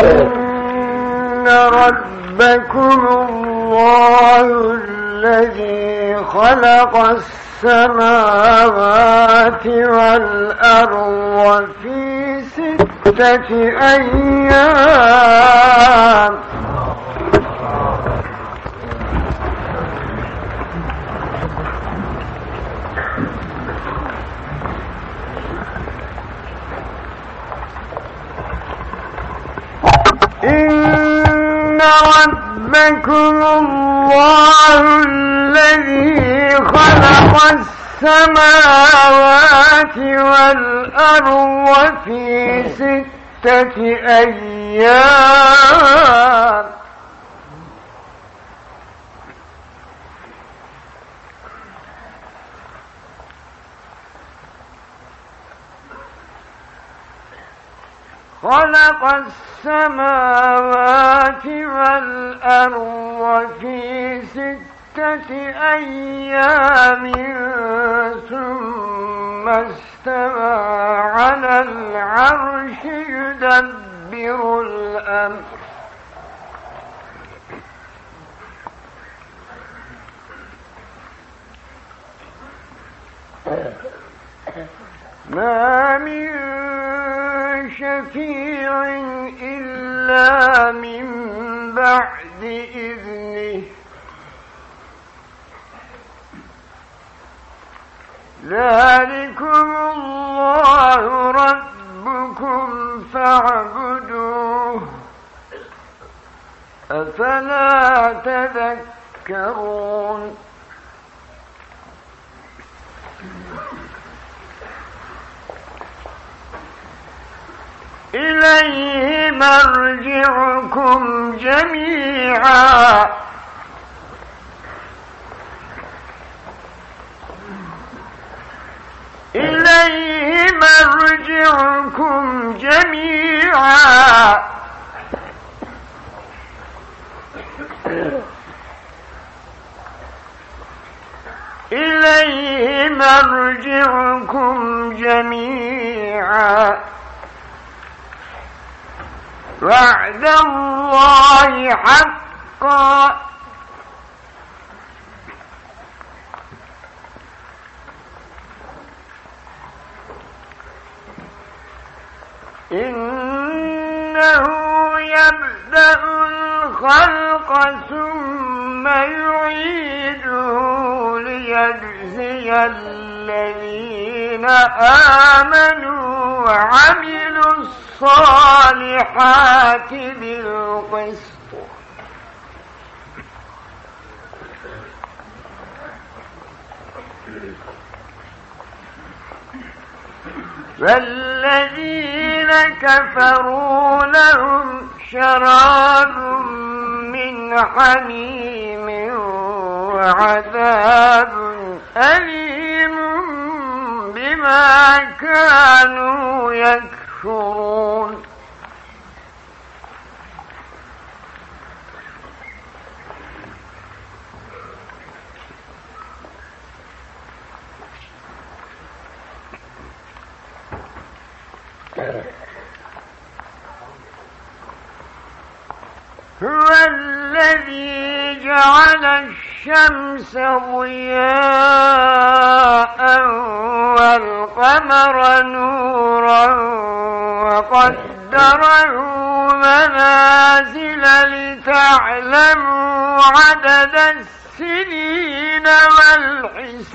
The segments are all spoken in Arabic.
إن ربكم الله الذي خلق السماوات والأرض في ستة أيام إن ربكم الله الذي خلق السماوات والأرض في ستة أيام. خلق السماوات والأرض في ستة أيام ثم استوى على العرش يدبر الأمر. ما من شفيع إلا من بعد إذنه. ذلكم الله ربكم فاعبدوه. أفلا تذكرون؟ إليه مرجعكم جميعا. إليه مرجعكم جميعا. إليه مرجعكم جميعا. وعد الله حقا. إنه يبدأ الخلق ثم يعيده ليجزي الذين آمنوا. وعملوا الصالحات بالقسط. فالذين كفروا لهم شراب من حميم وعذاب أليم بما كانوا يكفرون. هو الذي جعل الشمس ضياء والقمر نورا وقدره منازل لتعلموا عدد السنين والحساب.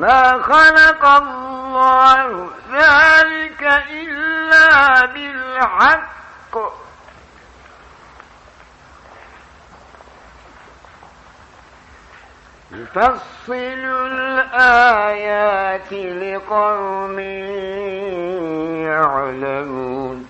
ما خلق الله ذلك إلا بالحق. يفصل الآيات لقوم يعلمون.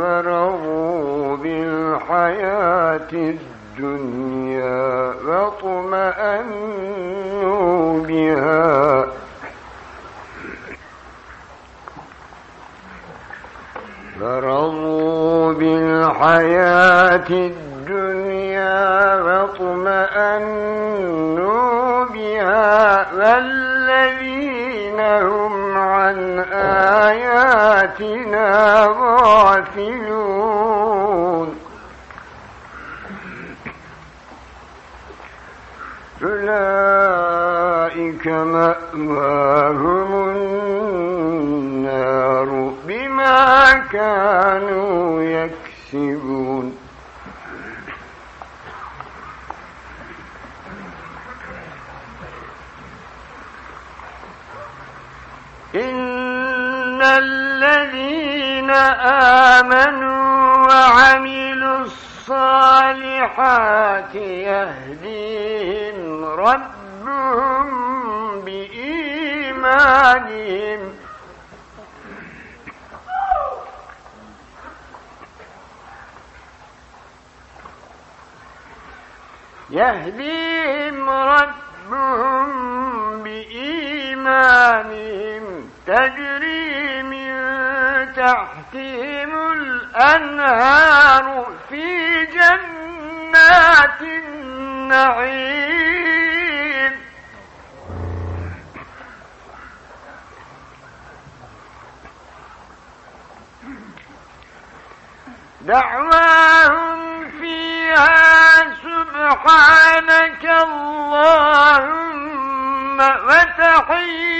ورضوا بالحياة الدنيا واطمأنوا بها. فرضوا بالحياة الدنيا واطمأنوا بها. والذين هم آياتنا غافلون. أولئك مأواهم النار بما كانوا يكسبون. إن الذين آمنوا وعملوا الصالحات يهديهم ربهم بإيمانهم يهديهم ربهم بإيمانهم تجري تحتهم الأنهار في جنات النعيم. دعواهم فيها سبحانك اللهم وتحيتهم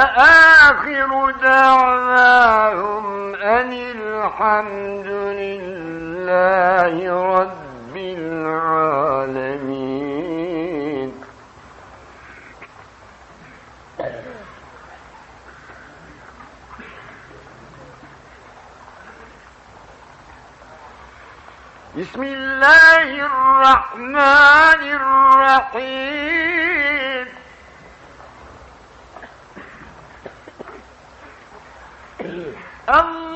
وآخر دعواهم أن الحمد لله رب العالمين. بسم الله الرحمن الرحيم.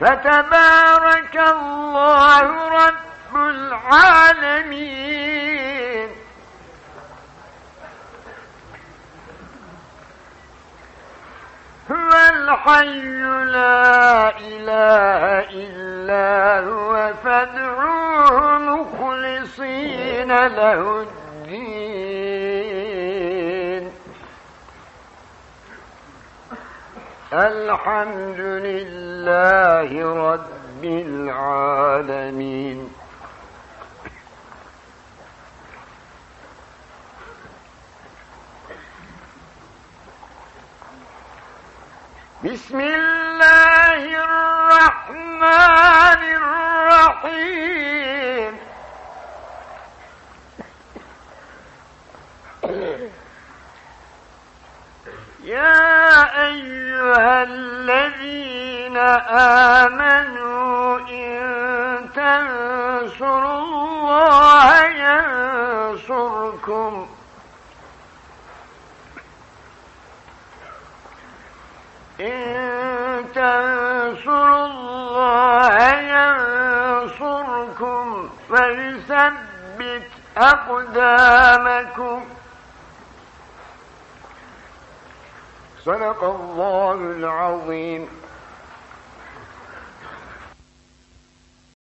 فتبارك الله رب العالمين. هو الحي لا إله إلا هو فادعوه مخلصين له الدين. الحمد لله رب العالمين. بسم الله الرحمن الرحيم. آمنوا إن تنصروا الله ينصركم. إن تنصروا الله ينصركم فيثبت أقدامكم. صدق الله العظيم.